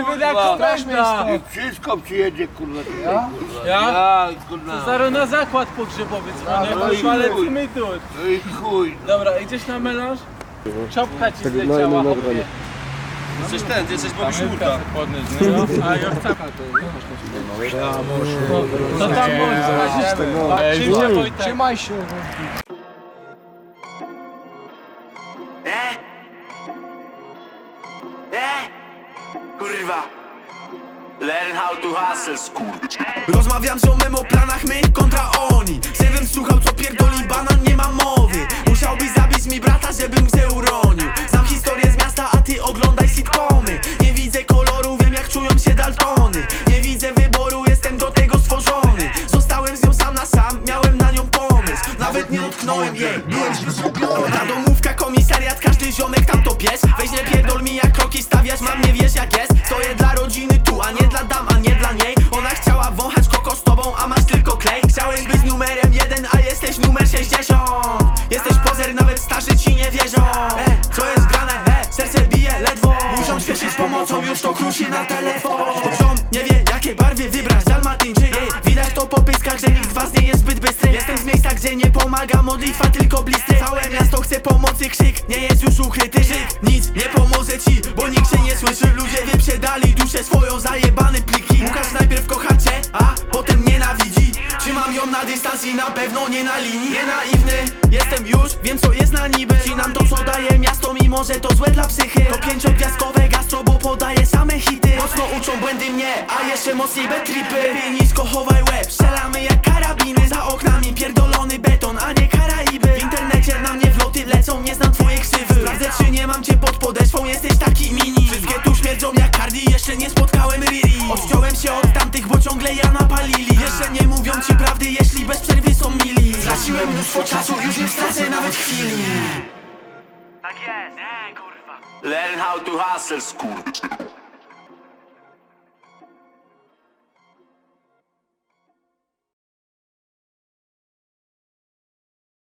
Kurwa. Wszystko przyjedzie kurwa tutaj, kurwa. Ja? Ja, kurwa. Zaraz na zakład pogrzebowy dzwonię, No i ale chuj. my tu. No i chuj. Dobra, idziesz na melanż? Czopka ci Tak, zleciała, no, no, chłopie. Jesteś ten, ty jesteś Bobby Szmurka. no. A ja chcę. Co tam? Ej, Czym się wolno. Wojtek? Trzymaj się. E? E? Kurwa. Learn how to hustle, skurcz. Rozmawiam z ziomem o planach my kontra oni. Żebym słuchał co pierdoli banan, nie ma mowy. Musiałbyś zabić mi brata, żebym się uronił. Znam historię z miasta, a ty oglądaj sitcomy. Nie widzę koloru, wiem jak czują się Daltony. Nie widzę wyboru, jestem do tego stworzony. Zostałem z nią sam na sam, miałem na nią pomysł. Nawet nie dotknąłem jej, byłem źle zrobiony Radomówka, komisariat, każdy ziomek tam to pies. Weź nie pierdol mi jak kroki już to krusi na telefon Ziom nie wie jakie barwy wybrać, dalmatyn czy jej Widać to po pyskach, że nikt z was nie jest zbyt bystry. Jestem z miejsca, gdzie nie pomaga modlitwa, tylko blistry Całe miasto chce pomocy, krzyk, nie jest już ukryty. Żyk, nic nie pomoże ci, bo nikt się nie słyszy. Ludzie wyprzedali duszę swoją, zajebany pliki. Łukasz najpierw kocha cię, a potem nienawidzi. Trzymam ją na dystans i na pewno nie na linii. Nie naiwny, jestem już, wiem co jest na niby. Cinam to co daje miasto, mimo że to złe dla psychy. To pięciogwiazdkowe jeszcze mocniej betripy Lepiej nisko chowaj łeb, strzelamy jak karabiny. Za oknami pierdolony beton, a nie Karaiby. W internecie na mnie wloty lecą, nie znam twojej ksywy. Sprawdzę czy nie mam cię pod podeszwą, jesteś taki mini. Wszystkie tu śmierdzą jak Cardi, jeszcze nie spotkałem Riri. Odciąłem się od tamtych, bo ciągle ja napalili. Jeszcze nie mówią ci prawdy, jeśli bez przerwy są mili. Straciłem mnóstwo czasu, już nie stracę nawet chwili. Tak jest, nie kurwa Learn how to hustle, skurcz